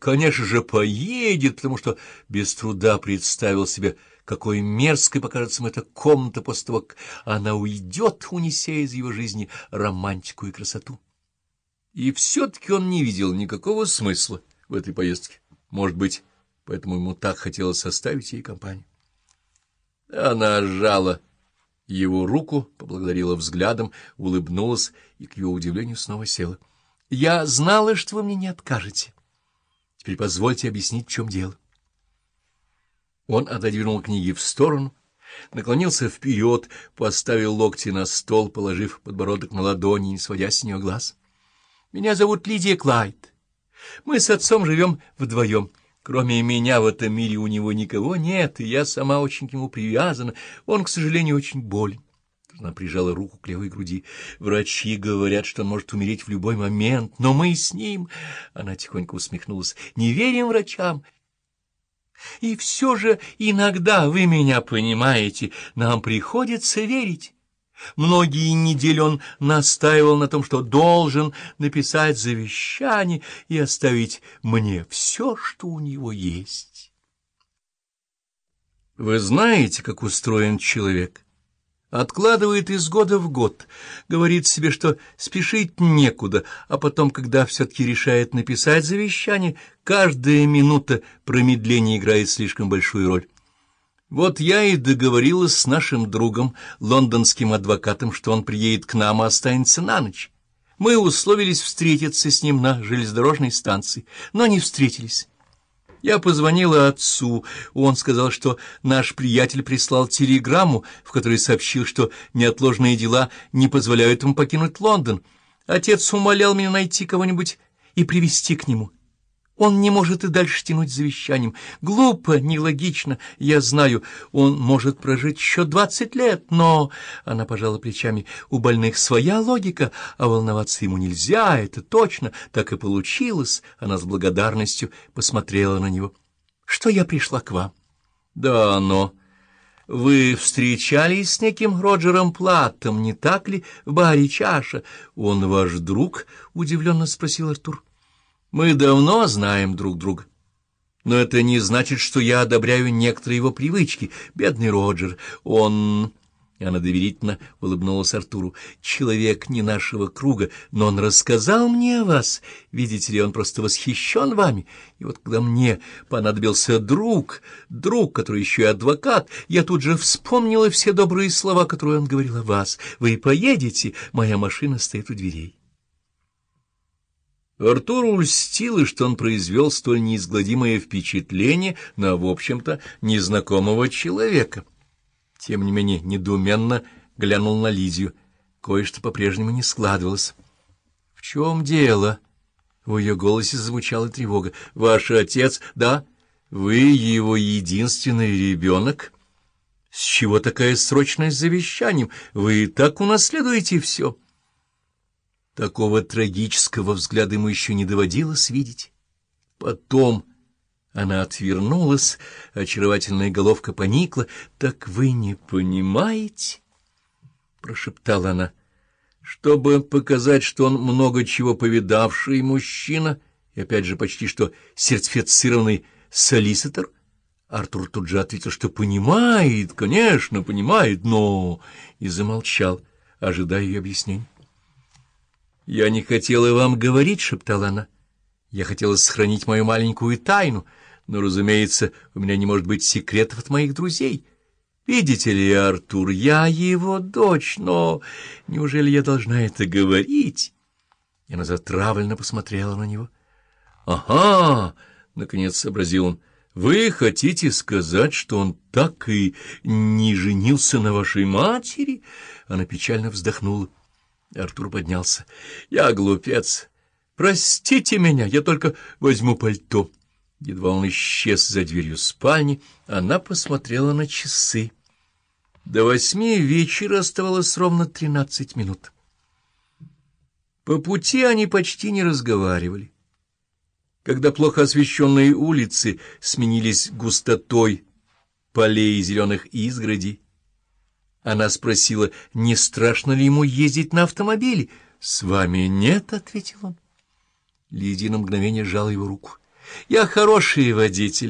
конечно же, поедет, потому что без труда представил себе, какой мерзкой покажется ему эта комната после того, как она уйдет, унеся из его жизни романтику и красоту. И все-таки он не видел никакого смысла в этой поездке. Может быть, поэтому ему так хотелось составить ей компанию. Она сжала его руку, поблагодарила взглядом, улыбнулась и, к его удивлению, снова села. — Я знала, что вы мне не откажете. Теперь позвольте объяснить, в чем дело. Он отодвинул книги в сторону, наклонился вперед, поставил локти на стол, положив подбородок на ладони, не сводя с нее глаз. — Меня зовут Лидия Клайд. Мы с отцом живем вдвоем. Кроме меня в этом мире у него никого нет, и я сама очень к нему привязана. Он, к сожалению, очень болен. Она прижала руку к левой груди. Врачи говорят, что он может умереть в любой момент, но мы с ним... Она тихонько усмехнулась. Не верим врачам. И все же иногда, вы меня понимаете, нам приходится верить. Многие недели он настаивал на том, что должен написать завещание и оставить мне все, что у него есть. Вы знаете, как устроен человек? Откладывает из года в год, говорит себе, что спешить некуда, а потом, когда все-таки решает написать завещание, каждая минута промедления играет слишком большую роль. Вот я и договорилась с нашим другом, лондонским адвокатом, что он приедет к нам и останется на ночь. Мы условились встретиться с ним на железнодорожной станции, но не встретились. Я позвонила отцу, он сказал, что наш приятель прислал телеграмму, в которой сообщил, что неотложные дела не позволяют ему покинуть Лондон. Отец умолял меня найти кого-нибудь и привести к нему. Он не может и дальше тянуть завещанием. Глупо, нелогично, я знаю. Он может прожить еще двадцать лет, но... Она пожала плечами. У больных своя логика, а волноваться ему нельзя, это точно. Так и получилось. Она с благодарностью посмотрела на него. Что я пришла к вам? Да, но... Вы встречались с неким Роджером Платтом, не так ли, в баре «Чаша»? Он ваш друг? — удивленно спросил Артур. — мы давно знаем друг друга. Но это не значит, что я одобряю некоторые его привычки. Бедный Роджер, он... Она доверительно улыбнулась Артуру. «Человек не нашего круга, но он рассказал мне о вас. Видите ли, он просто восхищен вами. И вот когда мне понадобился друг, друг, который еще и адвокат, я тут же вспомнила все добрые слова, которые он говорил о вас. Вы поедете, моя машина стоит у дверей». Артуру льстило, что он произвел столь неизгладимое впечатление на, в общем-то, незнакомого человека. Тем не менее, недоуменно глянул на Лидию. Кое-что по-прежнему не складывалось. — В чем дело? В ее голосе звучала тревога. — Ваш отец, да? Вы его единственный ребенок? С чего такая срочность с завещанием? Вы и так унаследуете все. — Такого трагического взгляда ему еще не доводилось видеть. Потом она отвернулась, очаровательная головка поникла. — Так вы не понимаете? — прошептала она. Чтобы показать, что он много чего повидавший мужчина, и опять же почти что сертифицированный солиситор, Артур тут же ответил, что понимает, конечно, понимает, но... и замолчал, ожидая ее объяснений. «Я не хотела вам говорить», — шептала она. «Я хотела сохранить мою маленькую тайну, но, разумеется, у меня не может быть секретов от моих друзей. Видите ли, Артур, я его дочь, но неужели я должна это говорить?» И она затравленно посмотрела на него. «Ага!» — наконец сообразил он. «Вы хотите сказать, что он так и не женился на вашей матери?» Она печально вздохнула. Артур поднялся. — Я глупец. Простите меня, я только возьму пальто. Едва он исчез за дверью спальни, она посмотрела на часы. До восьми вечера оставалось ровно тринадцать минут. По пути они почти не разговаривали. Когда плохо освещенные улицы сменились густотой полей зеленых изгородей, она спросила, не страшно ли ему ездить на автомобиле. — С вами нет, — ответил он. Лидия на мгновение сжала его руку. Я хороший водитель,